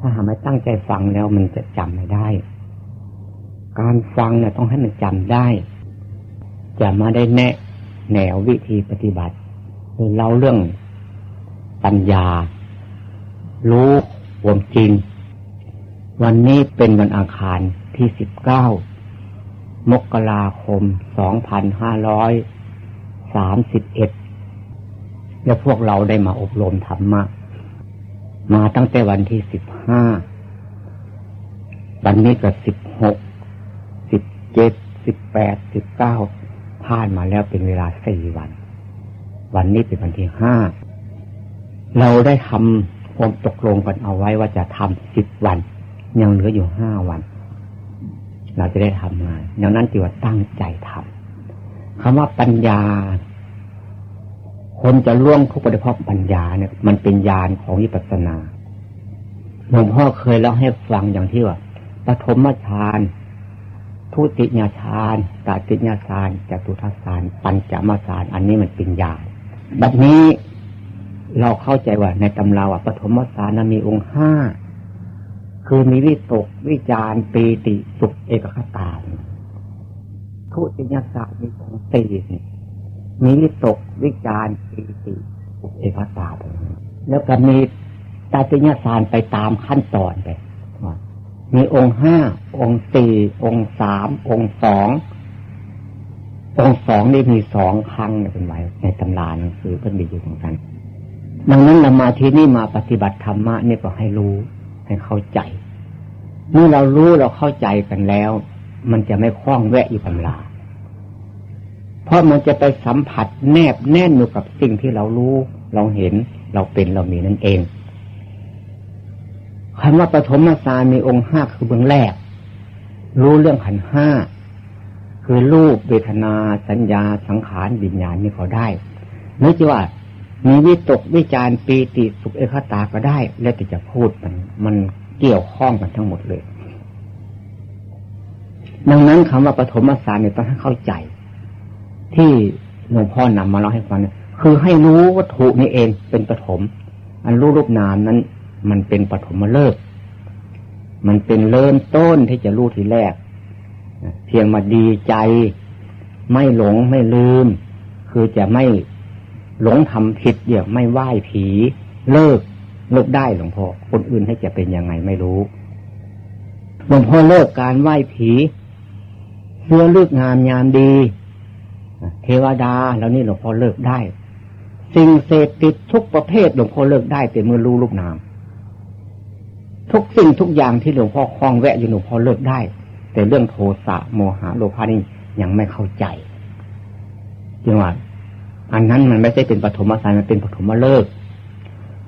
ถ้าหาไม่ตั้งใจฟังแล้วมันจะจำไม่ได้ การฟังเนี่ยต้องให้มันจำได้ จะมาได้แนะแนววิธีปฏิบัติคือเล่าเรื่องปัญญา รู้ความจริง วันนี้เป็นวันอังคารที่สิบเก้ามกราคมสองพันห้าร้อยสามสิบเอ็ดแล้วพวกเราได้มาอบรมธรรมะ มาตั้งแต่วันที่สิบห้าวันนี้ก็สิบหกสิบเจ็ดสิบแปดสิบเก้าผ่านมาแล้วเป็นเวลาสี่วัน วันนี้เป็นวันที่ห้าเราได้ทำความตกลงกันเอาไว้ว่าจะทำสิบวัน ยังเหลืออยู่ห้าวัน เราจะได้ทำงานดังนั้นจึงว่าตั้งใจทำคำว่าปัญญา คนจะล่วงทุกข์ไปเพราะปัญญาเนี่ย มันเป็นญาณของวิปัสสนาหลวงพ่อเคยเล่าให้ฟังอย่างที่ว่าปฐมฌานทุติยฌานตติยฌานจตุทัศาน ปัญจมฌาน อันนี้มันเป็นญาณแบบนี้เราเข้าใจว่า ในตำราว่าปฐมฌานมีองค์ห้าคือมีวิตกวิจารปีติสุขเอกคตาทุติยฌานมีองค์สี่ มีวิตกวิจารปีติเอกตาไปแล้วก็มีตาติญาสารไปตามขั้นตอนไปมีองค์ห้า องค์สี่ องค์สาม องค์สอง องค์สองนี่มีสองครั้งเป็นไว้ในตำราหนังสือเพิ่นมีอยู่เหมือนกัน ดังนั้นเรามาที่นี่มาปฏิบัติธรรมะนี่ก็ให้รู้ ให้เข้าใจ เมื่อเรารู้เราเข้าใจกันแล้ว มันจะไม่คล้องแวะอยู่ตำรา เพราะมันจะไปสัมผัสแนบแน่นอยู่กับสิ่งที่เรารู้ เราเห็นเราเป็นเรามีนั่นเองคำว่าปฐมฌานมีองค์ห้าคือเบื้องแรก รู้เรื่องขันห้าคือรูปเวทนาสัญญาสังขารวิญญาณนี่เขาได้นึกว่ามีวิตกวิจารปีติสุขเอกตาก็ได้ แล้วแต่จะพูดมันมันเกี่ยวข้องกันทั้งหมดเลย ดังนั้นคำว่าปฐมฌานเนี่ยต้องให้เข้าใจ ที่หลวงพ่อนำมาเล่าให้ฟังคือให้รู้วัตถุนี่เองเป็นปฐมอันรู้รูปนามนั้น มันเป็นปฐมเลิกมันเป็นเริ่มต้นที่จะรู้ทีแรกเพียงมาดีใจ ไม่หลงไม่ลืม คือจะไม่หลงทำผิดเดี๋ยวไม่ไหว้ผีเลิกเลิกได้หลวงพ่อคนอื่นให้จะเป็นยังไงไม่รู้หลวงพ่อเลิกการไหว้ผีเพื่อเลือกงามยามดี เทวดาแล้วนี่หลวงพ่อเลิกได้ สิ่งเสพติดทุกประเภทหลวงพ่อเลิกได้แต่เมื่อรู้รูปนาม ทุกสิ่งทุกอย่างที่หลวงพ่อคล้องแวะอยู่หลวงพ่อเลิกได้ แต่เรื่องโทสะโมหะโลภะนี่ยังไม่เข้าใจจึงว่าอันนั้นมันไม่ใช่เป็นปฐมฌานมันเป็นปฐมฤกษ์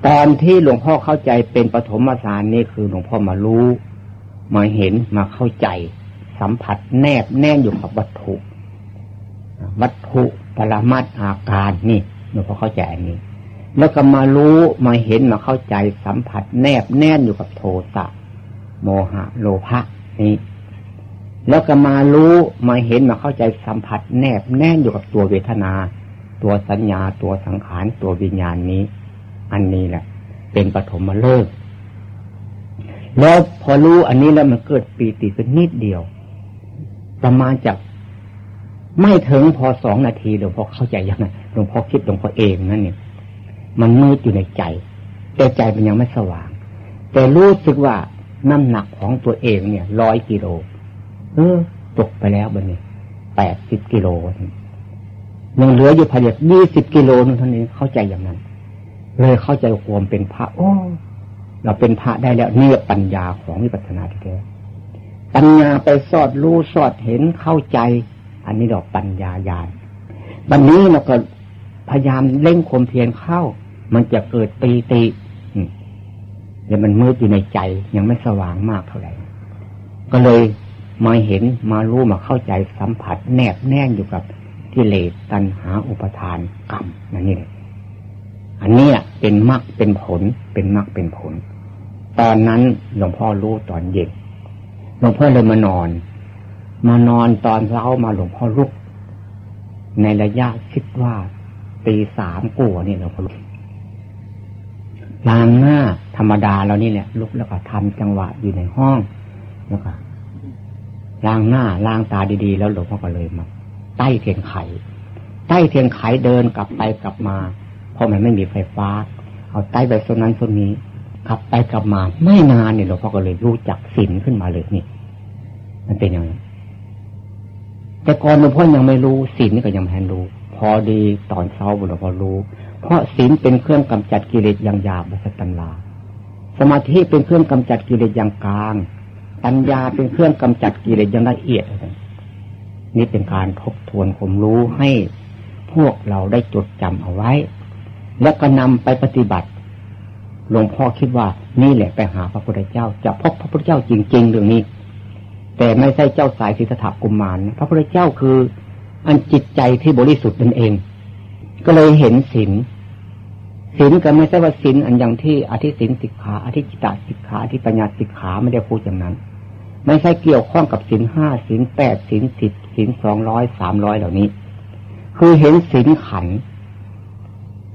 ตอนที่หลวงพ่อเข้าใจเป็นปฐมฌานนี่คือหลวงพ่อมารู้ มาเห็นมาเข้าใจ สัมผัสแนบแน่นอยู่กับวัตถุ วัตถุปรมัตอาการนี่หลวงพ่อเข้าใจอันนี้ แล้วก็มารู้มาเห็นมาเข้าใจสัมผัสแนบแน่นอยู่กับโทสะโมหะ โลภะนี่แล้วก็มารู้มาเห็นมาเข้าใจสัมผัสแนบแน่นอยู่กับตัวเวทนา ตัวสัญญาตัวสังขารตัววิญญาณนี้ อันนี้แหละ เป็นปฐมฤกษ์แล้วพอรู้อันนี้แล้วมันเกิดปีติเป็นนิดเดียว ประมาณจาก ไม่ถึงพอสองนาทีหลวงพ่อเข้าใจยังไงหลวงพ่อคิดหลวงพ่อเองนั่นเนี่ย มันมืดอยู่ในใจ แต่ใจมันยังไม่สว่าง แต่รู้สึกว่าน้ำหนักของตัวเองเนี่ยร้อยกิโลเออตกไปแล้วบันนี้แปดสิบกิโลยังเหลืออยู่พอดียี่สิบกิโลนึงเท่านี้เข้าใจอย่างนั้น เลยเข้าใจความเป็นพระโอ้เราเป็นพระได้แล้วนี่ปัญญาของวิปัสสนาที่แท้ปัญญาไปสอดรู้สอดเห็นเข้าใจ อันนี้ดอกปัญญาญาณวันนี้เราก็พยายามเล่งคมเพียรเข้า มันจะเกิดปีติเดี๋ยวมันมืดอยู่ในใจยังไม่สว่างมากเท่าไหร่ ก็เลยมาเห็นมารู้มาเข้าใจสัมผัส แนบแน่นอยู่กับกิเลสตัณหาอุปทานกรรมนั่นนี่เลยอันนี้เป็นมรรคเป็นผล เป็นมรรคเป็นผล ตอนนั้นหลวงพ่อรู้ตอนเย็นหลวงพ่อเลยมานอน มานอนตอนเช้ามาหลวงพ่อลุก ในระยะคิดว่าตีสามกัวนี่หลวงพ่อลุกล้างหน้าธรรมดาเรานี่แหละลุกแล้วก็ทำจังหวะอยู่ในห้องแล้วก็ล้างหน้าล้างตาดีๆ แล้วหลวงพ่อก็เลยมาใต้เทียนไขใต้เทียนไขเดินกลับไปกลับมา เพราะมันไม่มีไฟฟ้า เอาใต้ไปโซนนั้นโซนนี้กลับไปกลับมาไม่นานเนี่ยหลวงพ่อก็เลยรู้จักศีลขึ้นมาเลยนี่ มันเป็นอย่างนั้น แต่ก่อนหลวงพ่อยังไม่รู้ศีลนี่ก็ยังไม่รู้ พอดีตอนเช้าหลวงพ่อรู้ เพราะศีลเป็นเครื่องกำจัดกิเลสอย่างหยาบบุสตันลาสมาธิเป็นเครื่องกำจัดกิเลสอย่างกลางปัญญาเป็นเครื่องกำจัดกิเลสอย่างละเอียด นี่เป็นการทบทวนความรู้ให้พวกเราได้จดจำเอาไว้ แล้วก็นำไปปฏิบัติหลวงพ่อคิดว่านี่แหละไปหาพระพุทธเจ้า จะพบพระพุทธเจ้าจริง ๆ เรื่องนี้ แต่ไม่ใช่เจ้าสายสิทธัตถกุมารพระพุทธเจ้าคืออันจิตใจที่บริสุทธิ์นั่นเอง ก็เลยเห็นศีลศีลก็ไม่ใช่ว่าศีลอันอย่างที่อธิศีลสิกขาอธิจิตตสิกขาอธิปัญญาสิกขาไม่ได้พูดอย่างนั้น ไม่ใช่เกี่ยวข้องกับศีลห้าศีลแปดศีลสิบศีลสองร้อยสามร้อยเหล่านี้ คือเห็นศีลขัน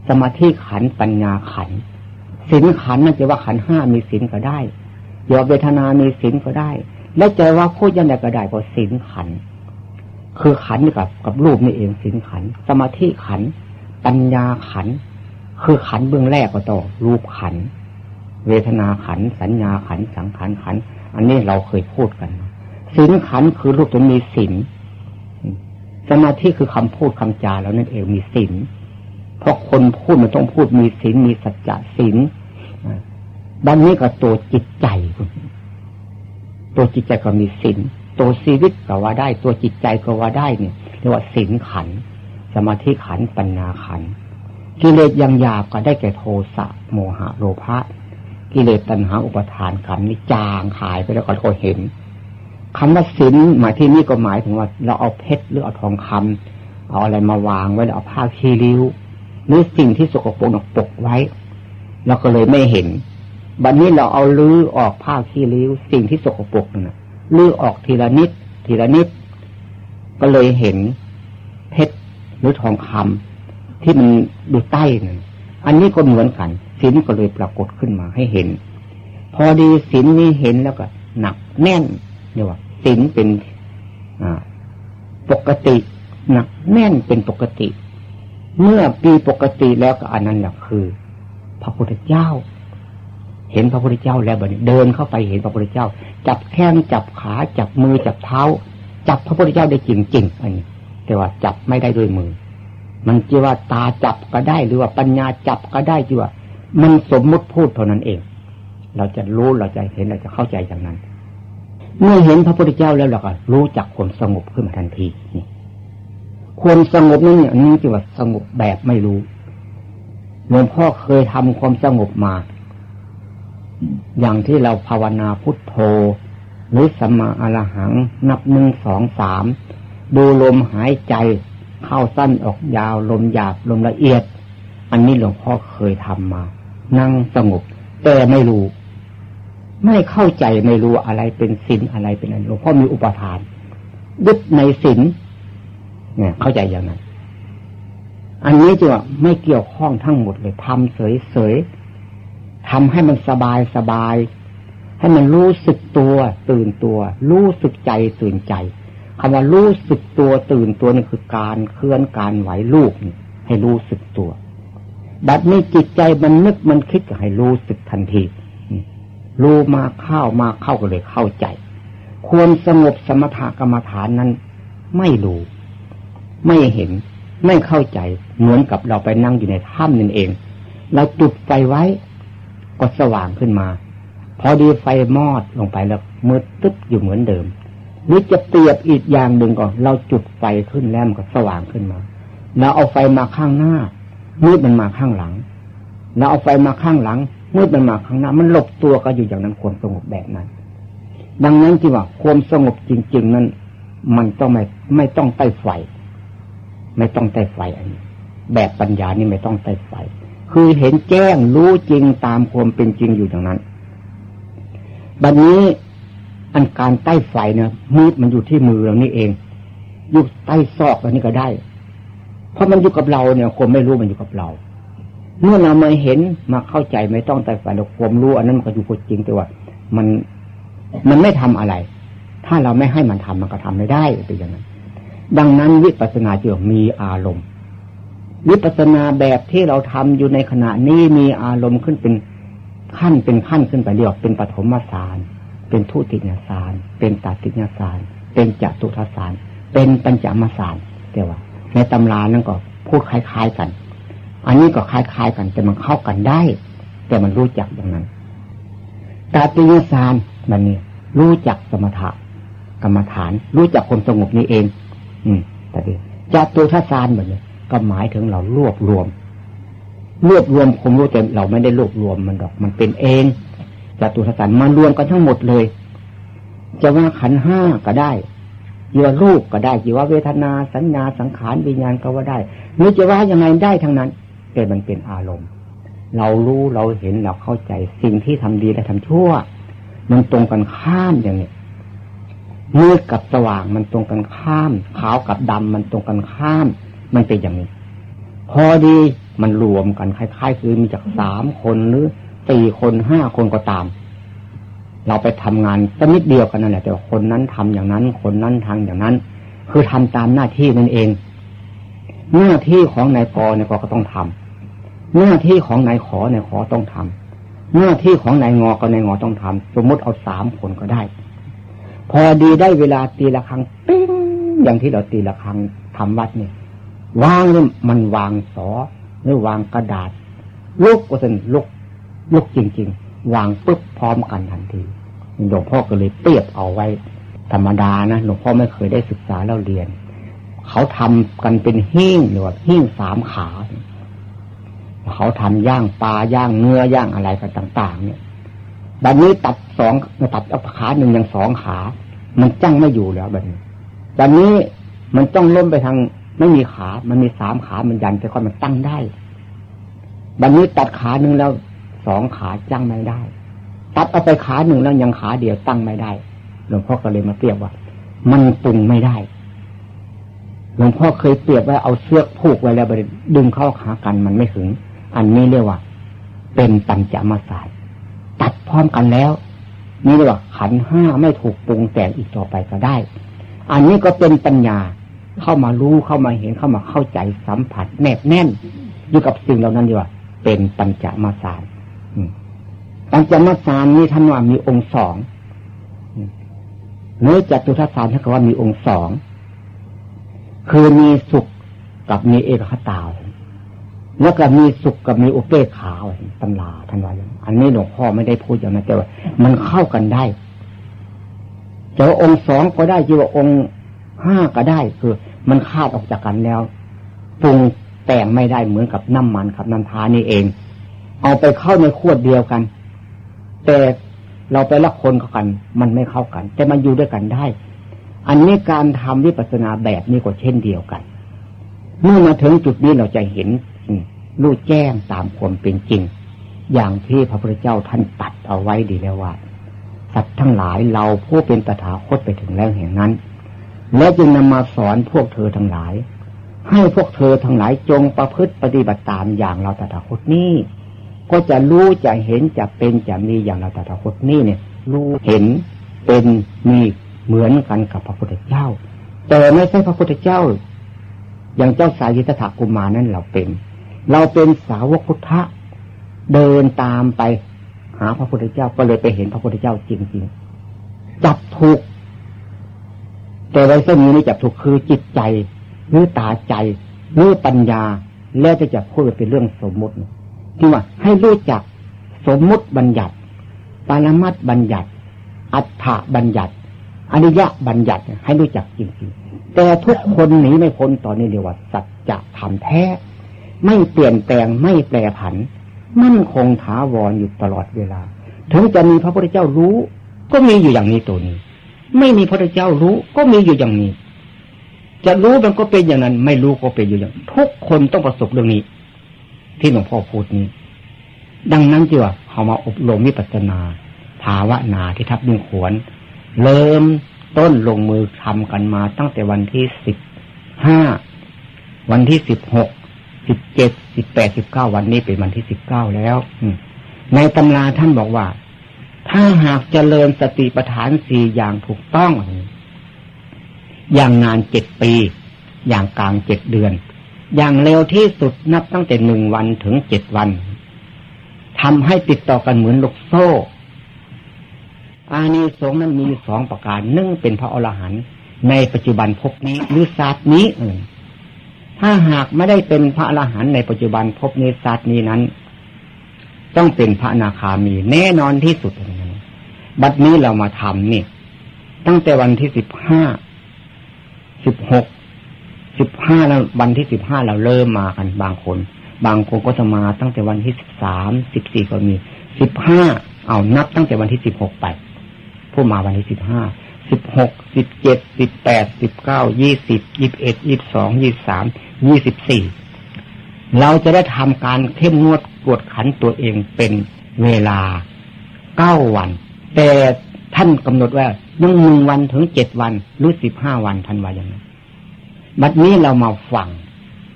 สมาธิขันปัญญาขันศีลขันนั่นจะว่าขันห้ามีศีลก็ได้ยอเวทนามีศีลก็ได้ และจว่าพูดยังไงก็ได้เพราะศีลขัน คือขันกับกับรูปนี่เองศีลขัน สมาธิขัน ปัญญาขัน คือขันเบื้องแรกก็ต่อรูปขัน เวทนาขัน สัญญาขัน สังขารขัน อันนี้เราเคยพูดกันศีลขันคือรูปตัวมีศีลสมาธิคือคำพูดคำจาแล้วนั่นเองมีศีลเพราะคนพูดมันต้องพูดมีศีลมีสัจจะศีลด้านนี้ก็ตัวจิตใจ ตัวจิตใจก็มีศีลตัวชีวิตก็ว่าได้ ตัวจิตใจก็ว่าได้เนี่ยเรียกว่าศีลขัน สมาธิขันปัญญาขันกิเลสยังหยาบก็ได้แก่โทสะโมหะโลภะกิเลสตัณหาอุปทานขันนี้จางหายไปแล้วก็เห็นคำว่าศีลหมายที่นี่ก็หมายถึงว่าเราเอาเพชรหรือเอาทองคำเอาอะไรมาวางไว้แล้วเอาผ้าคีริ้วหรือสิ่งที่สกปรกปกไว้เราก็เลยไม่เห็น บัดนนี้เราเอาลื้อออกผ้าขี้ริ้ว สิ่งที่สกปรกนะลื้อออกทีละนิด ทีละนิด ก็เลยเห็นเพชรหรือทองคำที่มันดูใต้นั่นอันนี้ก็เหมือนกันสินก็เลยปรากฏขึ้นมาให้เห็น พอดีสินนี้เห็นแล้วก็ หนักแน่นเนี่ยว่าสินเป็นปกติ หนักแน่นเป็นปกติ เมื่อปีปกติแล้วก็อันนั้นแหละคือ พระพุทธเจ้า เห็นพระพุทธเจ้าแล้วบัดนี้เดินเข้าไปเห็นพระพุทธเจ้า จับแข้งจับขาจับมือจับเท้า จับพระพุทธเจ้าได้จริงๆอันนี้ แต่ว่าจับไม่ได้ด้วยมือ มันจีว่าตาจับก็ได้หรือว่าปัญญาจับก็ได้จีว่า มันสมมุติพูดเท่านั้นเอง เราจะรู้เราจะเห็นเราจะเข้าใจอย่างนั้น เมื่อเห็นพระพุทธเจ้าแล้วเราก็รู้จักความสงบขึ้นมาทันทีนี่ความสงบนั่นเนี่ยนี่คือว่าสงบแบบไม่รู้หลวงพ่อเคยทำความสงบมา อย่างที่เราภาวนาพุทโธหรือสมาอรหังนับหนึ่งสองสามดูลมหายใจเข้าสั้นออกยาวลมหยาบลมละเอียด อันนี้หลวงพ่อเคยทำมา นั่งสงบ แต่ไม่รู้ ไม่เข้าใจไม่รู้อะไรเป็นศีลอะไรเป็นอะไรหลวงพ่อมีอุปทานยึดในศีลเนี่ย เข้าใจอย่างนั้น อันนี้จะว่าไม่เกี่ยวข้องทั้งหมดเลยทำเฉยๆ ทำให้มันสบายสบาย ให้มันรู้สึกตัว ตื่นตัว รู้สึกใจตื่นใจคำว่ารู้สึกตัวตื่นตัวนี่คือการเคลื่อนการไหวลูกให้รู้สึกตัวบัดนี้จิตใจมันนึกมันคิดก็ให้รู้สึกทันทีรู้มาเข้ามาเข้าก็เลยเข้าใจ ควรสงบสมถกรรมฐานนั้น ไม่รู้ไม่เห็น ไม่เข้าใจ เหมือนกับเราไปนั่งอยู่ในถ้ำนั่นเอง เราจุดไฟไว้ ก็สว่างขึ้นมา พอดีไฟมอดลงไปแล้วมืดตึ๊บอยู่เหมือนเดิมหรือจะเปรียบอีกอย่างหนึ่งก่อนเราจุดไฟขึ้นแล้วมันก็สว่างขึ้นมาเราเอาไฟมาข้างหน้ามืดมันมาข้างหลังเราเอาไฟมาข้างหลังมืดมันมาข้างหน้า มันหลบตัวก็อยู่อย่างนั้นความสงบแบบนั้น ดังนั้นที่ว่าความสงบจริง ๆ นั้น มันต้องไม่ไม่ต้องใต้ไฟ ไม่ต้องใต้ไฟอันนี้แบบปัญญานี่ไม่ต้องใต้ไฟ คือเห็นแจ้งรู้จริงตามความเป็นจริงอยู่อย่างนั้นบัดนนี้อันการใต้ไฟเนี่ยมืดมันอยู่ที่มือเรานี่เอง อยู่ใต้ซอกอันนี้ก็ได้ เพราะมันอยู่กับเราเนี่ยคนไม่รู้มันอยู่กับเรา เมื่อเรามาเห็นมาเข้าใจไม่ต้องแต่ฝันความรู้อันนั้นมันก็อยู่จริงแต่ว่า มันมันไม่ทำอะไร ถ้าเราไม่ให้มันทำมันก็ทำไม่ได้เป็นอย่างนั้น ดังนั้นวิปัสสนาจึงมีอารมณ์ วิปัสนาแบบที่เราทำอยู่ในขณะนี้มีอารมณ์ขึ้นเป็นขั้นเป็นขั้นขึ้นไปเรียกเป็นปฐมสาร เป็นทุติยสาร เป็นตัติยสาร เป็นจตุทสาร เป็นปัญจมสารแต่ว่า ในตำรานั้นก็พูดคล้ายๆกัน อันนี้ก็คล้ายๆกัน แต่มันเข้ากันได้ แต่มันรู้จักอย่างนั้นตาติยสารมันนี่รู้จักสมถะกรรมฐาน รู้จักความสงบนี้เอง อืมแต่ดีจตุทสารแบบนี้ ก็หมายถึงเรารวบรวม รวบรวมความรู้แต่เราไม่ได้รวบรวมมันดอก มันเป็นเองจตุทัสารมารวมกันทั้งหมดเลย จะว่าขันห้าก็ได้ยีว่ารูปก็ได้ยีว่าเวทนาสัญญาสังขารวิญญาณก็ว่าได้หรือจะว่ายังไงได้ทั้งนั้น แต่มันเป็นอารมณ์ เรารู้เราเห็นเราเข้าใจสิ่งที่ทำดีและทำชั่ว มันตรงกันข้ามอย่างนี้มืดกับสว่างมันตรงกันข้าม ขาวกับดำมันตรงกันข้าม มันเป็นอย่างนี้ พอดีมันรวมกันคล้ายๆ คือมีจากสามคนหรือสี่คนห้าคนก็ตาม เราไปทำงานสักนิดเดียวกันนั่นแหละแต่ว่าคนนั้นทำอย่างนั้น คนนั้นทำอย่างนั้น คือทำตามหน้าที่นั่นเอง หน้าที่ของนายกนายกก็ต้องทำหน้าที่ของนายขอนายขอต้องทำหน้าที่ของนายงอก็นายงอต้องทำสมมติเอาสามคนก็ได้ พอดีได้เวลาตีละครั้งปิ้งอย่างที่เราตีละครั้งทำวัดเนี่ย วางนี่มันวางสอหรือวางกระดาษลุกก็เป็นลุกลุกจริง ๆ วางปุ๊บพร้อมกันทันทีหลวงพ่อก็เลยเปรียบเอาไว้ ธรรมดานะหลวงพ่อไม่เคยได้ศึกษาแล้วเรียน เขาทำกันเป็นหิ้งหรือว่าหิ้งสามขาเขาทำย่างปลาย่างเนื้อย่างอะไรกันต่าง ๆ เนี่ยบัดนี้ตัดสองตัดเอาขาหนึ่งอย่างสองขา มันจังไม่อยู่แล้วบัดนี้บัดนี้มันต้องล้มไปทาง ไม่มีขา มันมีสามขา มันยันแต่ค่อยมันตั้งได้ บัดนี้ตัดขาหนึ่งแล้วสองขาจังไม่ได้ ตัดเอาไปขาหนึ่งแล้วยังขาเดียวตั้งไม่ได้ หลวงพ่อก็เลยมาเปรียบว่า มันปรุงไม่ได้ หลวงพ่อเคยเปรียบว่าเอาเสื้อผูกไว้แล้วดึงเข้าขากันมันไม่ถึง อันนี้เรียกว่า เป็นปัญจมาสาย ตัดพร้อมกันแล้ว นี่เรียกว่าขันห้าไม่ถูกปรุงแต่งอีกต่อไปก็ได้ อันนี้ก็เป็นปัญญา เข้ามารู้เข้ามาเห็นเข้ามาเข้าใจสัมผัสแนบแน่นอยู่กับสิ่งเหล่านั้นดีกว่าเป็นปัญจมาสายปัญจมาสารนี้ท่านว่ามีองค์สองเนื้อจัตุทัศสารท่านก็ว่ามีองค์สองคือมีสุขกับมีเอกคตาแล้วก็มีสุขกับมีอุเบกขาตำราท่านว่าอย่างอันนี้หลวงพ่อไม่ได้พูดอย่างนั้นแต่ว่า มันเข้ากันได้จะว่าองค์สองก็ได้จะว่าองค์ ห้าก็ได้คือ มันคาดออกจากกันแล้วปรุงแต่งไม่ได้เหมือนกับน้ำมันกับน้ำทานี่เอง เอาไปเข้าในขวดเดียวกัน แต่เราไปละคนกัน มันไม่เข้ากัน แต่มันอยู่ด้วยกันได้ อันนี้การทำวิปัสสนาแบบนี้ก็เช่นเดียวกัน เมื่อมาถึงจุดนี้เราจะเห็นรู้แจ้งตามความเป็นจริง อย่างที่พระพุทธเจ้าท่านตัดเอาไว้ดีแล้วว่าสัตว์ทั้งหลายเราผู้เป็นตถาคตไปถึงแล้วแห่งนั้น และจึงนำมาสอนพวกเธอทั้งหลาย ให้พวกเธอทั้งหลายจงประพฤติปฏิบัติตามอย่างเราตถาคตนี้ ก็จะรู้จะเห็นจะเป็นจะมีอย่างเราตถาคตนี่เนี่ย รู้เห็นเป็นมีเหมือนกันกับพระพุทธเจ้า แต่ไม่ใช่พระพุทธเจ้า อย่างเจ้าสายิตถากุมารนั่นเราเป็น เราเป็นสาวกพุทธะเดินตามไปหาพระพุทธเจ้าก็เลยไปเห็นพระพุทธเจ้าจริงๆจับถูก แต่ไว้เส้นนี้นี่จับถูกคือจิตใจ หรือตาใจ หรือปัญญา แล้วจะจะพูดเป็นเรื่องสมมุติที่ว่าให้รู้จักสมมุติบัญญัติ ปรมัตบัญญัติ อัฏฐบัญญัติอนิยะบัญญัติให้รู้จักจริงๆ แต่ทุกคนหนีไม่พ้นตอนนี้เรียกว่าสัจจะทำแท้ ไม่เปลี่ยนแปลงไม่แปรผัน มั่นคงถาวรอยู่ตลอดเวลา ถึงจะมีพระพุทธเจ้ารู้ ก็มีอยู่อย่างนี้ตัวนี้ ไม่มีพระเจ้ารู้ก็มีอยู่อย่างนี้ จะรู้มันก็เป็นอย่างนั้น ไม่รู้ก็เป็นอยู่อย่างทุกคนต้องประสบเรื่องนี้ ที่หลวงพ่อพูดนี้ ดังนั้นจีว่าเขามาอบรมวิปัสสนา ภาวะนาที่ทับดุงขวน เริ่มต้นลงมือทำกันมาตั้งแต่วันที่สิบห้าวันที่สิบหกสิบเจ็ดสิบแปดสิบเก้าวันนี้เป็นวันที่สิบเก้าแล้วในตำราท่านบอกว่า ถ้าหากเจริญสติปัฏฐานสี่อย่างถูกต้อง อย่างนานเจ็ดปี อย่างกลางเจ็ดเดือน อย่างเร็วที่สุดนับตั้งแต่หนึ่งวันถึงเจ็ดวันทำให้ติดต่อกันเหมือนลูกโซ่ อานิสงส์นั้นมีสองประการนึ่งเป็นพระอรหันต์ในปัจจุบันพบนี้หรือศาสตร์นี้เออถ้าหากไม่ได้เป็นพระอรหันต์ในปัจจุบันพบนี้ศาสตร์นี้นั้น ต้องเป็นพระนาคามี แน่นอนที่สุดบัดนี้เรามาทำนี่ ตั้งแต่วันที่สิบห้าสิบหกสิบห้าแล้ววันที่สิบห้าเราเริ่มมากันบางคน บางคนก็จะมาตั้งแต่วันที่สิบสามสิบสี่ก็มีสิบห้าเอานับตั้งแต่วันที่สิบหกไปผู้มาวันที่สิบห้าสิบหกสิบเจ็ดสิบแปดสิบเก้ายี่สิบยี่สิบเอ็ดยี่สิบสองยี่สิบสามยี่สิบสี่เราจะได้ทำการเข้มงวด กวดขันตัวเองเป็นเวลาเก้าวัน แต่ท่านกำหนดว่ายังหนึ่งวันถึงเจ็ดวันหรือสิบห้าวันท่านว่าอย่างนั้นบัดนี้เรามาฟัง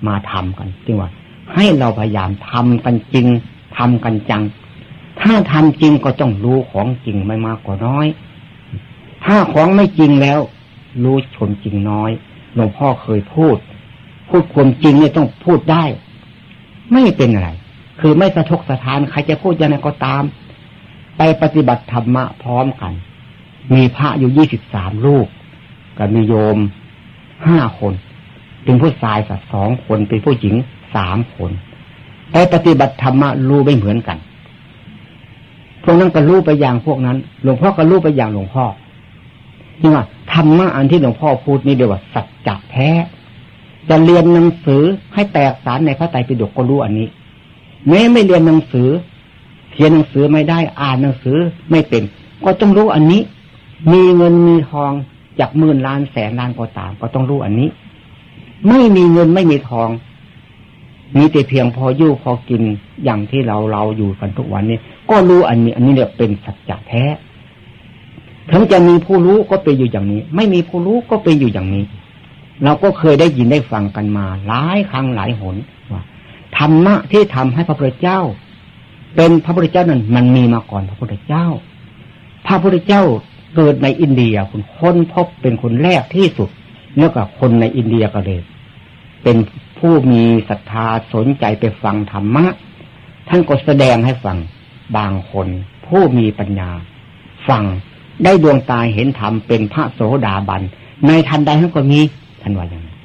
มาทำกันจริงว่า ให้เราพยายามทำกันจริงทำกันจัง ถ้าทำจริงก็ต้องรู้ของจริงไม่มากกว่าน้อย ถ้าของไม่จริงแล้ว รู้ชนจริงน้อยหลวงพ่อเคยพูด พูดความจริงเนี่ยต้องพูดได้ ไม่เป็นอะไร คือไม่สะทกสะทานใครจะพูดยังไงก็ตาม ไปปฏิบัติธรรมะพร้อมกัน มีพระอยู่ยี่สิบสามรูปกับมีโยมห้าคน เป็นผู้ชายสักสองคนเป็นผู้หญิงสามคนไปปฏิบัติธรรมะรู้ไม่เหมือนกัน พวกนั้นก็รู้ไปอย่างพวกนั้น หลวงพ่อก็รู้ไปอย่างหลวงพ่อนี่ว่าธรรมะอันที่หลวงพ่อพูดนี่เดียวว่าสัจจะแท้ จะเรียนหนังสือให้แตกสารในพระไตรปิฎกก็รู้อันนี้ แม้ไม่เรียนหนังสือเขียนหนังสือไม่ได้อ่านหนังสือไม่เป็น ก็ต้องรู้อันนี้ มีเงินมีทองจากหมื่นล้านแสนล้านก็ตาม ก็ต้องรู้อันนี้ ไม่มีเงินไม่มีทองมีแต่เพียงพออยู่พอกินอย่างที่เราเราอยู่กันทุกวันนี้ ก็รู้อันนี้ อันนี้เนี่ยเป็นสัจจะแท้ถึงจะมีผู้รู้ก็เป็นอยู่อย่างนี้ ไม่มีผู้รู้ก็เป็นอยู่อย่างนี้ เราก็เคยได้ยินได้ฟังกันมา หลายครั้งหลายหน ธรรมะที่ทำให้พระพุทธเจ้า เป็นพระพุทธเจ้านั้นมันมีมาก่อนพระพุทธเจ้า พระพุทธเจ้าเกิดในอินเดียคุณค้นพบเป็นคนแรกที่สุดแล้วกับคนในอินเดียก็เลย เป็นผู้มีศรัทธาสนใจไปฟังธรรมะ ท่านก็แสดงให้ฟังบางคน ผู้มีปัญญา ฟังได้ดวงตาเห็นธรรมเป็นพระโสดาบัน ในทันใดท่านก็มีท่านว่าอย่างนั้น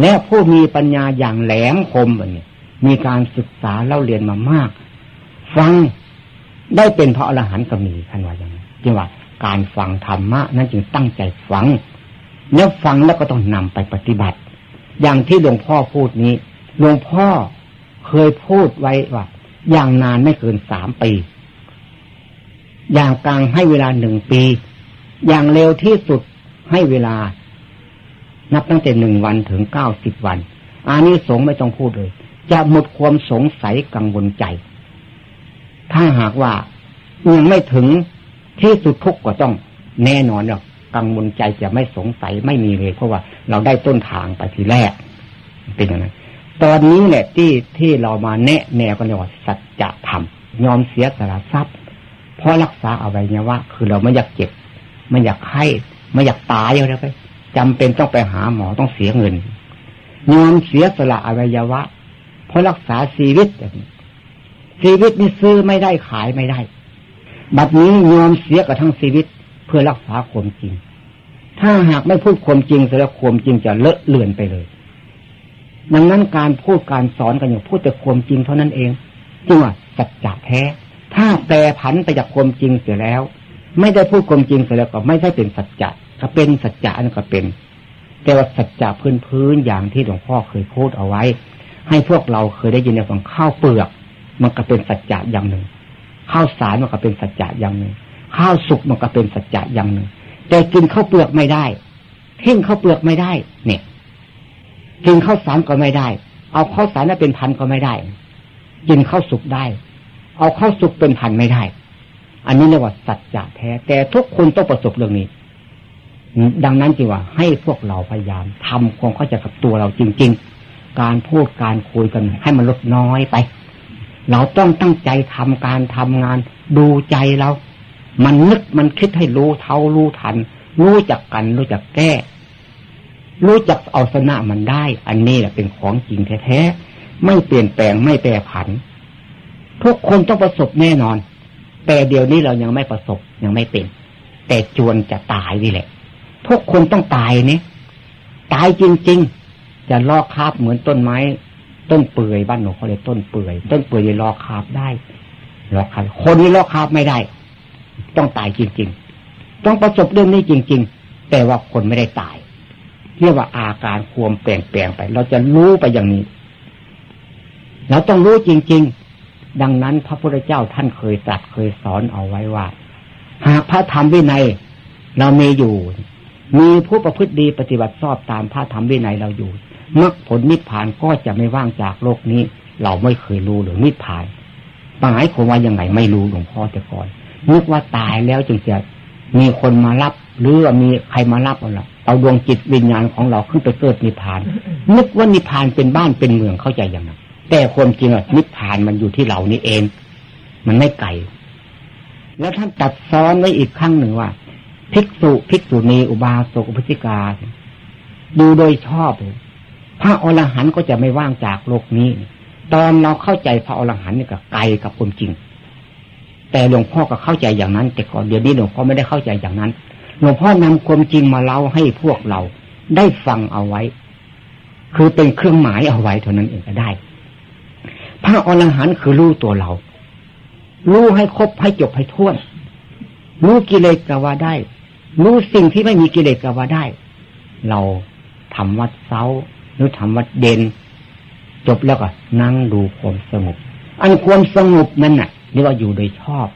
และผู้มีปัญญาอย่างแหลมคมอันนี้ มีการศึกษาเล่าเรียนมามาก ฟังได้เป็นพระอรหันต์ก็มีท่านว่าอย่างนั้จึงว่าการฟังธรรมะนั้นจึงตั้งใจฟัง แล้วฟังแล้วก็ต้องนำไปปฏิบัติ อย่างที่หลวงพ่อพูดนี้หลวงพ่อเคยพูดไว้ว่า อย่างนานไม่เกินสามปี อย่างกลางให้เวลาหนึ่งปี อย่างเร็วที่สุดให้เวลา นับตั้งแต่หนึ่งวันถึงเก้าสิบวันอานี้สงไม่ต้องพูดเลย จะหมดความสงสัยกังวลใจ ถ้าหากว่ายังไม่ถึงที่สุดทุกก็ต้องแน่นอนเนาะกังวลใจจะไม่สงสัยไม่มีเลย เพราะว่าเราได้ต้นทางไปทีแรก เป็นอย่างนั้นตอนนี้แหละที่ที่เรามาแนะแนวกันเรียกว่าสัจธรรมยอมเสียสละทรัพย์ เพราะรักษาเอาไว้เนี่ยว่า คือเราไม่อยากเจ็บ ไม่อยากไข้ไม่อยากตายอะไรไปจำเป็นต้องไปหาหมอต้องเสียเงินยอมเสียสละอวัยวะ เพราะรักษาชีวิตชีวิตนี่ซื้อไม่ได้ขายไม่ได้ บัดนี้ยอมเสียกับทั้งชีวิตเพื่อรักษาความจริง ถ้าหากไม่พูดความจริงแสดงความจริงจะเลอะเลือนไปเลย ดังนั้นการพูดการสอนกันอย่างพูดแต่ความจริงเท่านั้นเองจึงว่าสัจจะแท้ ถ้าแปรผันไปจากความจริงเสียแล้ว ไม่ได้พูดความจริงเสียแล้วก็ไม่ใช่เป็นสัจจะถ้าเป็นสัจจะนั่นก็เป็น แต่ว่าสัจจะพื้นพื้นอย่างที่หลวงพ่อเคยพูดเอาไว้ ให้พวกเราเคยได้ยินในฟังข้าวเปลือก มันก็เป็นสัจจะอย่างหนึ่ง ข้าวสารมันก็เป็นสัจจะอย่างหนึ่ง ข้าวสุกมันก็เป็นสัจจะอย่างหนึ่ง แต่กินข้าวเปลือกไม่ได้ทิ้งข้าวเปลือกไม่ได้ เนี่ย กินข้าวสารก็ไม่ได้ เอาข้าวสารนั้นเป็นพันก็ไม่ได้ กินข้าวสุกได้ เอาข้าวสุขเป็นพันไม่ได้ อันนี้เรียกว่าสัจจะแท้ แต่ทุกคนต้องประสบเรื่องนี้ดังนั้นจึงว่าให้พวกเราพยายามทำความเข้าใจกับตัวเราจริง ๆ การพูดการคุยกัน ให้มันลดน้อยไป เราต้องตั้งใจทำการทำงาน ดูใจเรา มันนึกมันคิดให้รู้เท่ารู้ทัน รู้จักกัน รู้จักแก้ รู้จักเอาชนะมันได้ อันนี้แหละเป็นของจริงแท้ๆไม่เปลี่ยนแปลงไม่แปรผัน ทุกคนต้องประสบแน่นอน แต่เดี๋ยวนี้เรายังไม่ประสบยังไม่เป็น แต่จวนจะตายนี่แหละทุกคนต้องตายเนี่ยตายจริง ๆ จะลอกคาบเหมือนต้นไม้ ต้นเปื่อยบ้านหนูเขาเลยกต้นเปื่อย ต้นเปื่อยจะลอกคาบได้ลอกคาบคนนี้ลอกคาบไม่ได้ ต้องตายจริง ๆ ต้องประสบเรื่องนี้จริง ๆ แต่ว่าคนไม่ได้ตายเรียกว่าอาการควมเปลี่ยนแปลงไป เราจะรู้ไปอย่างนี้ เราต้องรู้จริง ๆ ดังนั้นพระพุทธเจ้าท่านเคยตรัสเคยสอนเอาไว้ว่า หากพระธรรมวินัยเรามีอยู่ มีผู้ประพฤติดีปฏิบัติชอบตามพระธรรมวินัยเราอยู่ มรรคผลนิพพานก็จะไม่ว่างจากโลกนี้ เราไม่เคยรู้หรือนิพพานหมายความว่ายังไงไม่รู้หลวงพ่อแต่ก่อนนึกว่าตายแล้วจึงจะมีคนมารับ หรือว่ามีใครมารับเอาละเอาดวงจิตวิญญาณของเราขึ้นไปเกิดนิพพาน นึกว่านิพพานเป็นบ้านเป็นเมืองเข้าใจอย่างนั้นแต่ความจริงอะนิพพานมันอยู่ที่เรานี่เอง มันไม่ไกลแล้วท่านตัดซ้อนไว้อีกครั้งหนึ่งว่าภิกษุภิกษุณีอุบาสกอุปสิกาดูโดยชอบ พระอรหันต์ก็จะไม่ว่างจากโลกนี้ ตอนเราเข้าใจพระอรหันต์นี่ก็ไกลกับความจริง แต่หลวงพ่อก็เข้าใจอย่างนั้น แต่ก่อนเดี๋ยวนี้หลวงพ่อไม่ได้เข้าใจอย่างนั้น หลวงพ่อนำความจริงมาเล่าให้พวกเราได้ฟังเอาไว้ คือเป็นเครื่องหมายเอาไว้เท่านั้นเองก็ได้ พระอรหันต์คือรู้ตัวเรารู้ให้ครบให้จบให้ท้วน รู้กิเลสก็ว่าได้ รู้สิ่งที่ไม่มีกิเลสก็ว่าได้ เราทำวัดเช้า หรือทำวัดเด่นจบแล้วก็นั่งดูความสงบ อันความสงบนั่นน่ะนี่ว่าอยู่โดยชอบ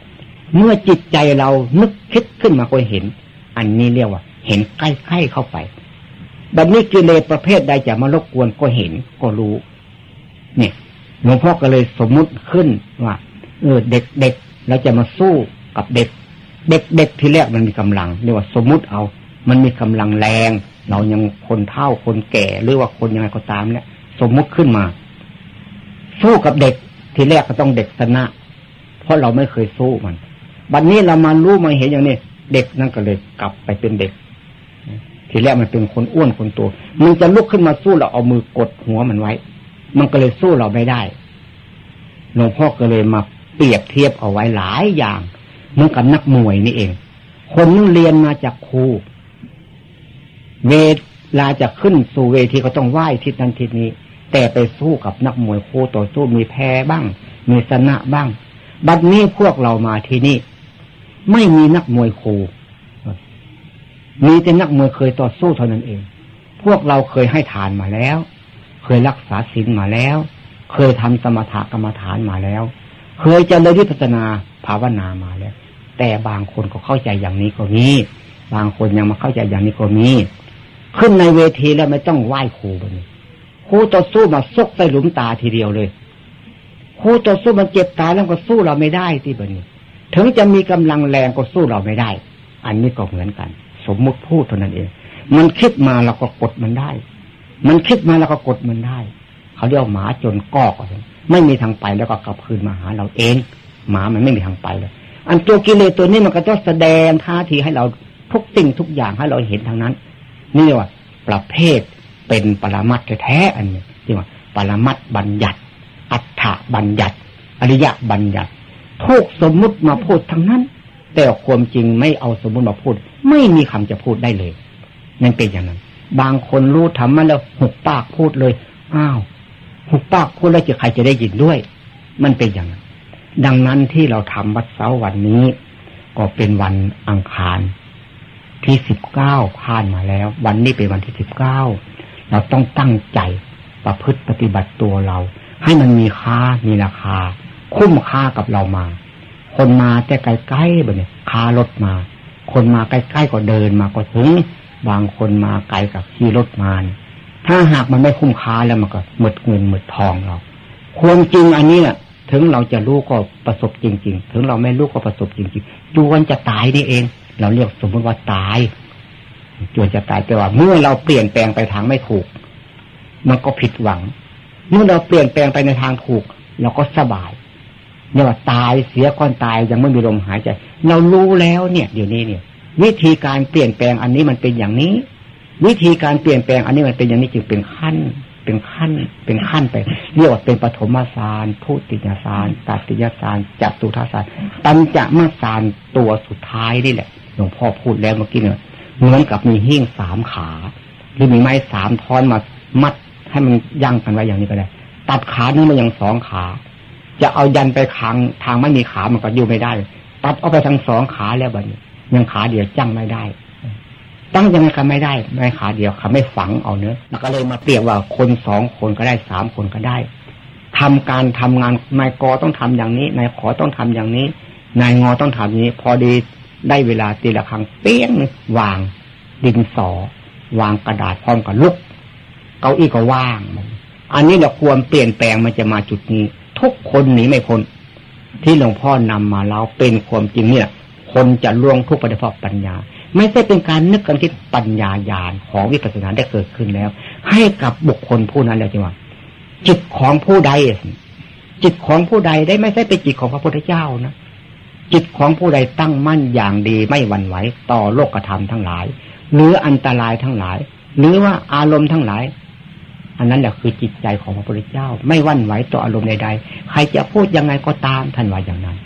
เมื่อจิตใจเรานึกคิดขึ้นมาก็เห็น อันนี้เรียกว่า เห็นใกล้ๆเข้าไปแบบนี้กิเลสประเภทใดจะมารบกวนก็เห็นก็รู้ เนี่ยหลวงพ่อก็เลยสมมุติขึ้นว่าเออเด็กๆเราจะมาสู้กับเด็ก เด็กๆที่แรกมันมีกำลังเรียกว่าสมมุติเอา มันมีกำลังแรง เรายังคนเฒ่าคนแก่หรือว่าคนยังไงก็ตามเนี่ย สมมุติขึ้นมา สู้กับเด็กทีแรกก็ต้องเด็กชนะ เพราะเราไม่เคยสู้มันบัดนนี้เรามารู้มาเห็นอย่างนี้เด็กนั่นก็เลยกลับไปเป็นเด็ก ทีแรกมันเป็นคนอ้วนคนตัว มันจะลุกขึ้นมาสู้เราเอามือกดหัวมันไว้ มันก็เลยสู้เราไม่ได้หลวงพ่อก็เลยมาเปรียบเทียบเอาไว้หลายอย่างเหมือนกับนักมวยนี่เอง คนนึงเรียนมาจากครู เวลาจะขึ้นสู่เวทีก็ต้องไหว้ทิศนั้นทิศนี้ แต่ไปสู้กับนักมวยครูต่อสู้มีแพ้บ้าง มีชนะบ้าง บัดนี้พวกเรามาที่นี่ ไม่มีนักมวยครูมีแต่นักมวยเคยต่อสู้เท่านั้นเอง พวกเราเคยให้ทานมาแล้ว เคยรักษาศีลมาแล้ว เคยทำสมถกรรมฐานมาแล้ว เคยเจริญวิปัสนาภาวนามาแล้ว แต่บางคนก็เข้าใจอย่างนี้ก็มีบางคนยังมาเข้าใจอย่างนี้ก็มี ขึ้นในเวทีแล้วไม่ต้องไหว้ครูบนครูต่อสู้มาซกใส่หลุมตาทีเดียวเลยครูต่อสู้มันเจ็บตายแล้วก็สู้เราไม่ได้ที่บนนี้ถึงจะมีกำลังแรงก็สู้เราไม่ได้ อันนี้ก็เหมือนกัน สมมุติพูดเท่านั้นเอง มันคิดมาเราก็กดมันได้ มันคิดมาเราก็กดมันได้ เขาเรียกหมาจนกอกไม่มีทางไปแล้วก็กลับคืนมาหาเราเอง หมามันไม่มีทางไปเลย อันตัวกิเลสตัวนี้มันก็ต้องแสดงท่าทีให้เราทุกสิ่งทุกอย่างให้เราเห็นทางนั้น นี่ว่า ประเภทเป็นปรมัตแท้ๆอันนี้ที่ว่า ปรมัตบัญญัติ อัฏฐบัญญัติ อริยบัญญัติทุกสมมุติมาพูดทั้งนั้น แต่ความจริงไม่เอาสมมุติมาพูด ไม่มีคำจะพูดได้เลยนั่นเป็นอย่างนั้น บางคนรู้ทำมาแล้วหุบปากพูดเลยอ้าวหุบปากพูดแล้วจะใครจะได้ยินด้วย มันเป็นอย่างนั้น ดังนั้นที่เราทำวัดเสาร์วันนี้ ก็เป็นวันอังคาร ที่สิบเก้าผ่านมาแล้ว วันนี้เป็นวันที่สิบเก้าเราต้องตั้งใจประพฤติปฏิบัติตัวเรา ให้มันมีค่ามีราคา คุ้มค่ากับเรามา คนมาแต่ไกล้ๆแบบนี้ค่ารถมา คนมาใกล้ๆก็เดินมาก็ถึง บางคนมาไกลกับขี่รถมาถ้าหากมันไม่คุ้มค่าแล้วมันก็หมดเงินหมดทองเราควรจริงอันนี้แหละถึงเราจะรู้ก็ประสบจริง ๆ ถึงเราไม่รู้ก็ประสบจริงๆจวนจะตายนี่เอง เราเรียกสมมติว่าตายจวนจะตายแต่ว่า เมื่อเราเปลี่ยนแปลงไปทางไม่ถูก มันก็ผิดหวัง เมื่อเราเปลี่ยนแปลงไปในทางถูก เราก็สบายเนี่ยว่าตายเสียก่อนตายยังไม่มีลมหายใจ เรารู้แล้วเนี่ยเดี๋ยวนี้เนี่ย วิธีการเปลี่ยนแปลงอันนี้มันเป็นอย่างนี้ วิธีการเปลี่ยนแปลงอันนี้มันเป็นอย่างนี้จึงเป็นขั้น เป็นขั้น เป็นขั้นไป เรียกว่าเป็นปฐมสารทุติยสารตัติยสารจัตุทัสารปัญจมาสารตัวสุดท้ายนี่แหละ หลวงพ่อพูดแล้วเมื่อกี้เนี่ยเหมือนกับมีหิ้งสามขา หรือมีไม้สามท่อนมามัดให้มันยั่งกันไว้อย่างนี้ก็ได้ ตัดขาเนื้อมาอย่างสองขา จะเอายันไปขังทางไม่มีขามันก็อยู่ไม่ได้ ตัดเอาไปทั้งสองขาแล้วบัดนี้ยังขาเดียวจังไม่ได้ตั้งยังไงก็ไม่ได้ไม่ขาเดียวขาไม่ฝังเอาเนื้อแล้วก็เลยมาเปรียบว่าคนสองคนก็ได้สามคนก็ได้ทำการทำงานนายกอต้องทำอย่างนี้นายขอต้องทำอย่างนี้ นายงอต้องทำอย่างนี้ พอดี ได้เวลาตีละครั้งเปี้ยงวาง ดินสอ วางกระดาษพร้อมกับลุก เก้าอี้ก็ว่าง อันนี้เราควรเปลี่ยนแปลงมันจะมาจุดนี้ ทุกคนหนีไม่พ้นที่หลวงพ่อนำมาเราเป็นความจริงเนี่ย คนจะล่วงทุกประเด็นปัญญา ไม่ใช่เป็นการนึกกันคิดปัญญาญาณของวิปัสสนาได้เกิดขึ้นแล้ว ให้กับบุคคลผู้นั้นแล้วจังว่าจิตของผู้ใดจิตของผู้ใดได้ไม่ใช่เป็นจิตของพระพุทธเจ้านะ จิตของผู้ใดตั้งมั่นอย่างดีไม่หวั่นไหวต่อโลกธรรมทั้งหลาย หรืออันตรายทั้งหลาย หรือว่าอารมณ์ทั้งหลาย อันนั้นแหละคือจิตใจของพระพุทธเจ้า ไม่หวั่นไหวต่ออารมณ์ใดๆใครจะพูดยังไงก็ตามท่านว่าอย่างนั้น